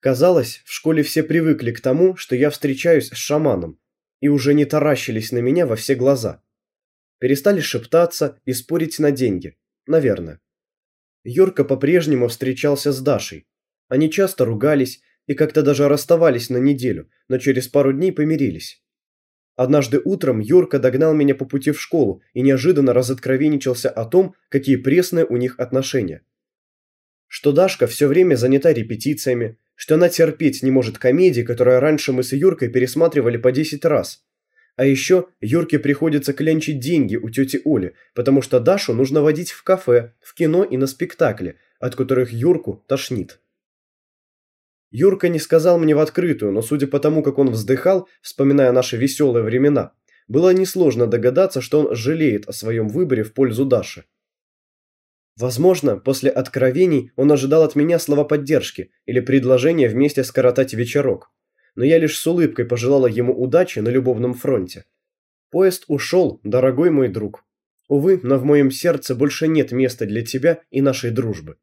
Казалось, в школе все привыкли к тому, что я встречаюсь с шаманом, и уже не таращились на меня во все глаза. Перестали шептаться и спорить на деньги, наверное. Юрка по-прежнему встречался с Дашей. Они часто ругались и как-то даже расставались на неделю, но через пару дней помирились. Однажды утром Юрка догнал меня по пути в школу и неожиданно разоткровенничался о том, какие пресные у них отношения. Что Дашка все время занята репетициями, что она терпеть не может комедии, которые раньше мы с Юркой пересматривали по 10 раз. А еще Юрке приходится клянчить деньги у тети Оли, потому что Дашу нужно водить в кафе, в кино и на спектакли, от которых Юрку тошнит. Юрка не сказал мне в открытую, но судя по тому, как он вздыхал, вспоминая наши веселые времена, было несложно догадаться, что он жалеет о своем выборе в пользу Даши. Возможно, после откровений он ожидал от меня слова поддержки или предложения вместе скоротать вечерок. Но я лишь с улыбкой пожелала ему удачи на любовном фронте. Поезд ушел, дорогой мой друг. Увы, но в моем сердце больше нет места для тебя и нашей дружбы.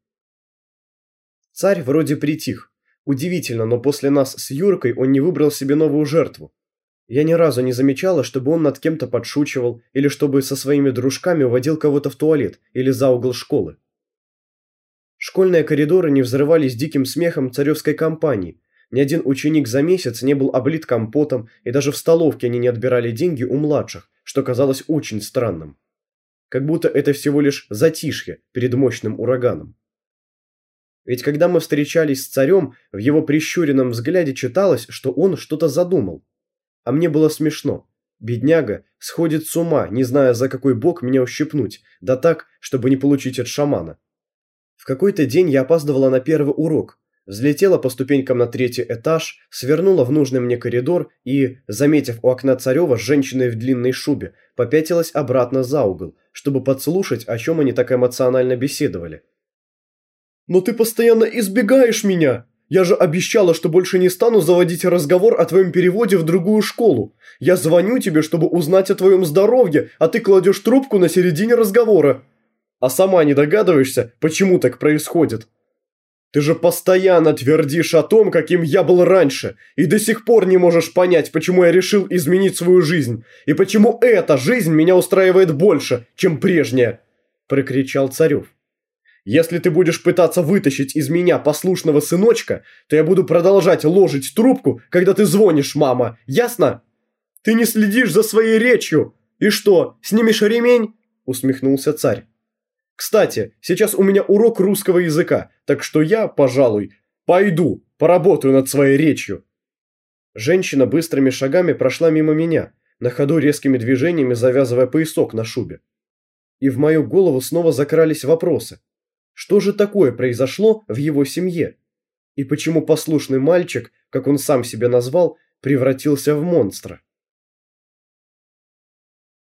Царь вроде притих. Удивительно, но после нас с Юркой он не выбрал себе новую жертву. Я ни разу не замечала, чтобы он над кем-то подшучивал или чтобы со своими дружками уводил кого-то в туалет или за угол школы. Школьные коридоры не взрывались диким смехом царевской компании. Ни один ученик за месяц не был облит компотом, и даже в столовке они не отбирали деньги у младших, что казалось очень странным. Как будто это всего лишь затишье перед мощным ураганом. Ведь когда мы встречались с царем, в его прищуренном взгляде читалось, что он что-то задумал. А мне было смешно. Бедняга сходит с ума, не зная, за какой бок меня ущипнуть, да так, чтобы не получить от шамана. В какой-то день я опаздывала на первый урок, взлетела по ступенькам на третий этаж, свернула в нужный мне коридор и, заметив у окна Царева с женщиной в длинной шубе, попятилась обратно за угол, чтобы подслушать, о чем они так эмоционально беседовали. «Но ты постоянно избегаешь меня!» Я же обещала, что больше не стану заводить разговор о твоем переводе в другую школу. Я звоню тебе, чтобы узнать о твоем здоровье, а ты кладешь трубку на середине разговора. А сама не догадываешься, почему так происходит? Ты же постоянно твердишь о том, каким я был раньше, и до сих пор не можешь понять, почему я решил изменить свою жизнь, и почему эта жизнь меня устраивает больше, чем прежняя!» – прокричал Царев. Если ты будешь пытаться вытащить из меня послушного сыночка, то я буду продолжать ложить трубку, когда ты звонишь, мама. Ясно? Ты не следишь за своей речью. И что, снимешь ремень? Усмехнулся царь. Кстати, сейчас у меня урок русского языка, так что я, пожалуй, пойду, поработаю над своей речью. Женщина быстрыми шагами прошла мимо меня, на ходу резкими движениями завязывая поясок на шубе. И в мою голову снова закрались вопросы. Что же такое произошло в его семье? И почему послушный мальчик, как он сам себя назвал, превратился в монстра?